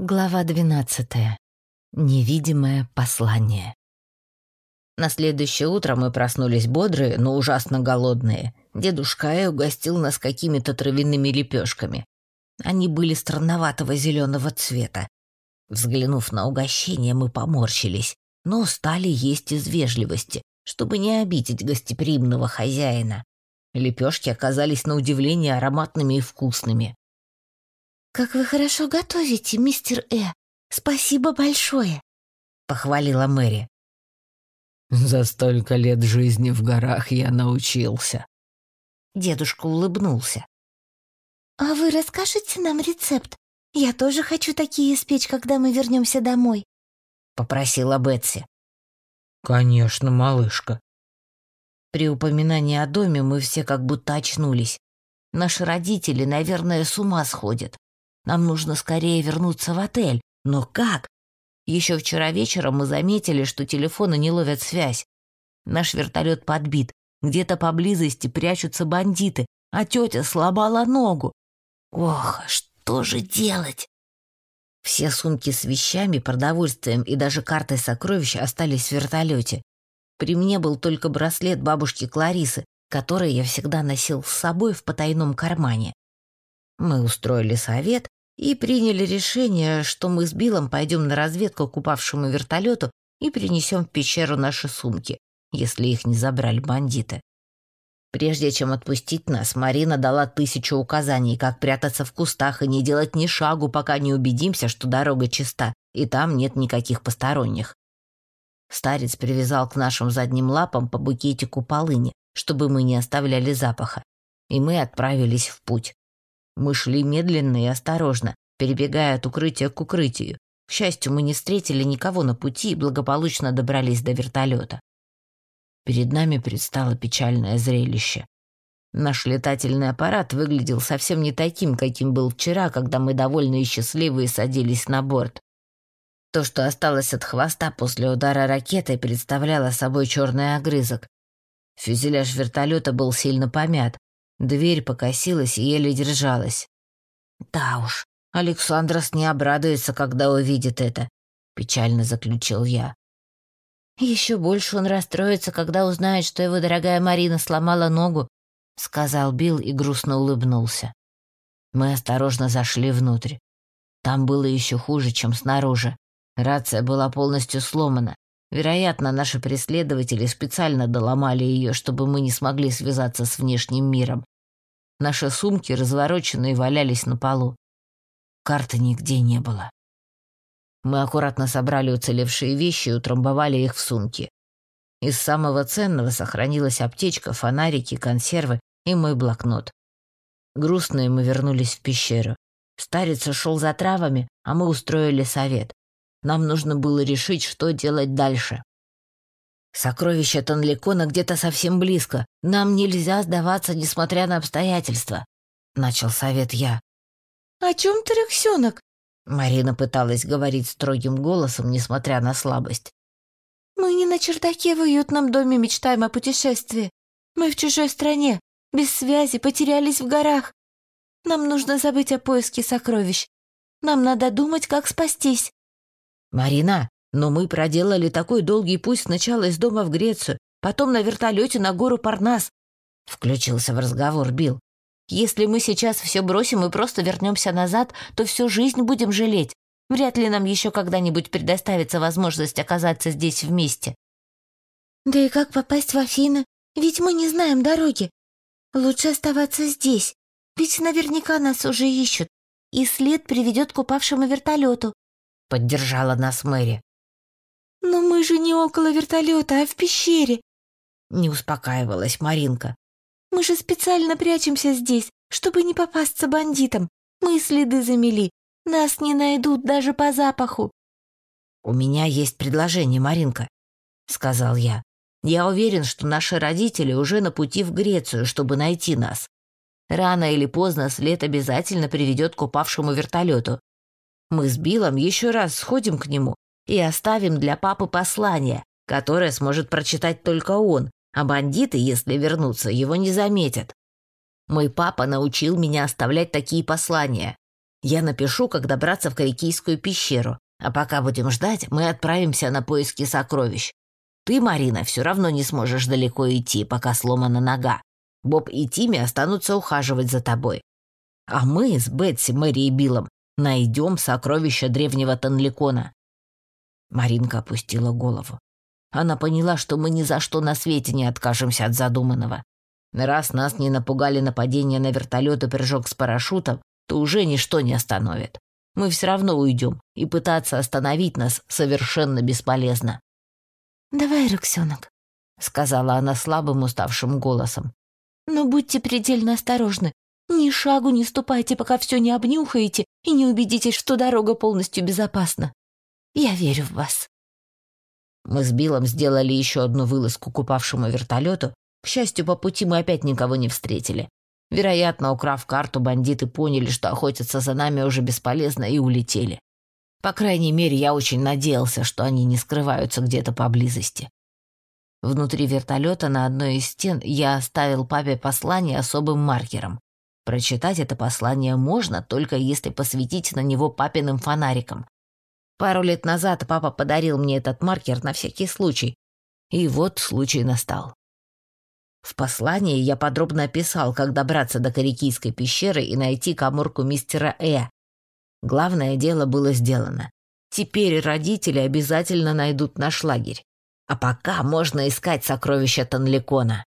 Глава 12. Невидимое послание. На следующее утро мы проснулись бодрые, но ужасно голодные. Дедушка Э угостил нас какими-то травяными лепешками. Они были странноватого зеленого цвета. Взглянув на угощение, мы поморщились, но стали есть из вежливости, чтобы не обидеть гостеприимного хозяина. Лепешки оказались на удивление ароматными и вкусными. «Как вы хорошо готовите, мистер Э! Спасибо большое!» — похвалила Мэри. «За столько лет жизни в горах я научился». Дедушка улыбнулся. «А вы расскажете нам рецепт? Я тоже хочу такие испечь, когда мы вернемся домой», — попросила Бетси. «Конечно, малышка». При упоминании о доме мы все как будто очнулись. Наши родители, наверное, с ума сходят. Нам нужно скорее вернуться в отель. Но как? Еще вчера вечером мы заметили, что телефоны не ловят связь. Наш вертолет подбит. Где-то поблизости прячутся бандиты, а тетя сломала ногу. Ох, что же делать? Все сумки с вещами, продовольствием и даже картой сокровищ остались в вертолете. При мне был только браслет бабушки Кларисы, который я всегда носил с собой в потайном кармане. Мы устроили совет и приняли решение, что мы с Биллом пойдем на разведку к упавшему вертолету и принесем в пещеру наши сумки, если их не забрали бандиты. Прежде чем отпустить нас, Марина дала тысячу указаний, как прятаться в кустах и не делать ни шагу, пока не убедимся, что дорога чиста, и там нет никаких посторонних. Старец привязал к нашим задним лапам по букетику полыни, чтобы мы не оставляли запаха, и мы отправились в путь. Мы шли медленно и осторожно, перебегая от укрытия к укрытию. К счастью, мы не встретили никого на пути и благополучно добрались до вертолета. Перед нами предстало печальное зрелище. Наш летательный аппарат выглядел совсем не таким, каким был вчера, когда мы довольно и счастливые садились на борт. То, что осталось от хвоста после удара ракетой, представляло собой черный огрызок. Фюзеляж вертолета был сильно помят, Дверь покосилась и еле держалась. «Да уж, Александрос не обрадуется, когда увидит это», — печально заключил я. «Еще больше он расстроится, когда узнает, что его дорогая Марина сломала ногу», — сказал Билл и грустно улыбнулся. Мы осторожно зашли внутрь. Там было еще хуже, чем снаружи. Рация была полностью сломана. Вероятно, наши преследователи специально доломали ее, чтобы мы не смогли связаться с внешним миром. Наши сумки, развороченные, валялись на полу. Карты нигде не было. Мы аккуратно собрали уцелевшие вещи и утрамбовали их в сумки. Из самого ценного сохранилась аптечка, фонарики, консервы и мой блокнот. Грустные мы вернулись в пещеру. Старец ушел за травами, а мы устроили совет. Нам нужно было решить, что делать дальше. Сокровище Танликона где-то совсем близко. Нам нельзя сдаваться, несмотря на обстоятельства», — начал совет я. «О чем ты, Рексенок?» Марина пыталась говорить строгим голосом, несмотря на слабость. «Мы не на чердаке в уютном доме мечтаем о путешествии. Мы в чужой стране, без связи, потерялись в горах. Нам нужно забыть о поиске сокровищ. Нам надо думать, как спастись. «Марина, но мы проделали такой долгий путь сначала из дома в Грецию, потом на вертолете на гору Парнас», — включился в разговор Билл. «Если мы сейчас все бросим и просто вернемся назад, то всю жизнь будем жалеть. Вряд ли нам еще когда-нибудь предоставится возможность оказаться здесь вместе». «Да и как попасть в Афины? Ведь мы не знаем дороги. Лучше оставаться здесь, ведь наверняка нас уже ищут, и след приведет к упавшему вертолету. — поддержала нас Мэри. «Но мы же не около вертолета, а в пещере!» Не успокаивалась Маринка. «Мы же специально прячемся здесь, чтобы не попасться бандитам. Мы следы замели. Нас не найдут даже по запаху». «У меня есть предложение, Маринка», — сказал я. «Я уверен, что наши родители уже на пути в Грецию, чтобы найти нас. Рано или поздно след обязательно приведет к упавшему вертолету. Мы с Биллом еще раз сходим к нему и оставим для папы послание, которое сможет прочитать только он, а бандиты, если вернутся, его не заметят. Мой папа научил меня оставлять такие послания. Я напишу, как добраться в Корикийскую пещеру, а пока будем ждать, мы отправимся на поиски сокровищ. Ты, Марина, все равно не сможешь далеко идти, пока сломана нога. Боб и Тимми останутся ухаживать за тобой. А мы с Бетси, Мэри и Биллом найдем сокровища древнего Танликона». Маринка опустила голову. Она поняла, что мы ни за что на свете не откажемся от задуманного. Раз нас не напугали нападение на вертолет и прыжок с парашютом, то уже ничто не остановит. Мы все равно уйдем, и пытаться остановить нас совершенно бесполезно. «Давай, Роксенок», — сказала она слабым уставшим голосом. «Но будьте предельно осторожны. Ни шагу не ступайте, пока все не обнюхаете и не убедитесь, что дорога полностью безопасна. Я верю в вас». Мы с Биллом сделали еще одну вылазку к упавшему вертолету. К счастью, по пути мы опять никого не встретили. Вероятно, украв карту, бандиты поняли, что охотиться за нами уже бесполезно и улетели. По крайней мере, я очень надеялся, что они не скрываются где-то поблизости. Внутри вертолета на одной из стен я оставил папе послание особым маркером. Прочитать это послание можно, только если посветить на него папиным фонариком. Пару лет назад папа подарил мне этот маркер на всякий случай. И вот случай настал. В послании я подробно описал, как добраться до Корикийской пещеры и найти коморку мистера Э. Главное дело было сделано. Теперь родители обязательно найдут наш лагерь. А пока можно искать сокровища Танликона.